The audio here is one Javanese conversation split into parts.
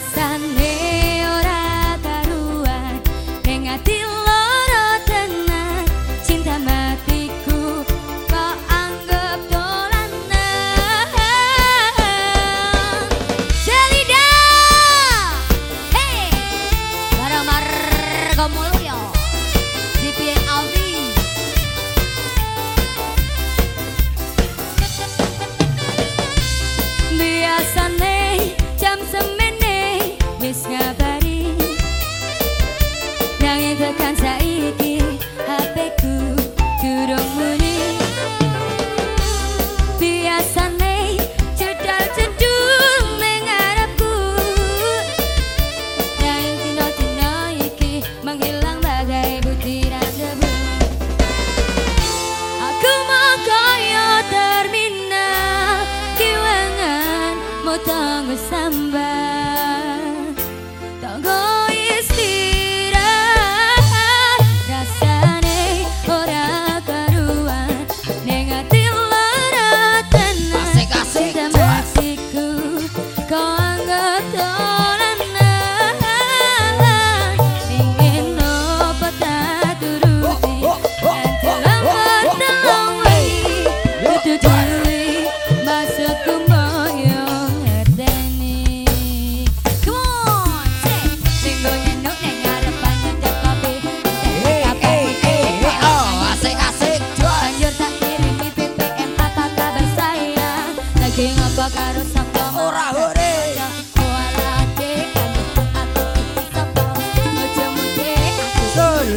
산 back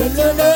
motongi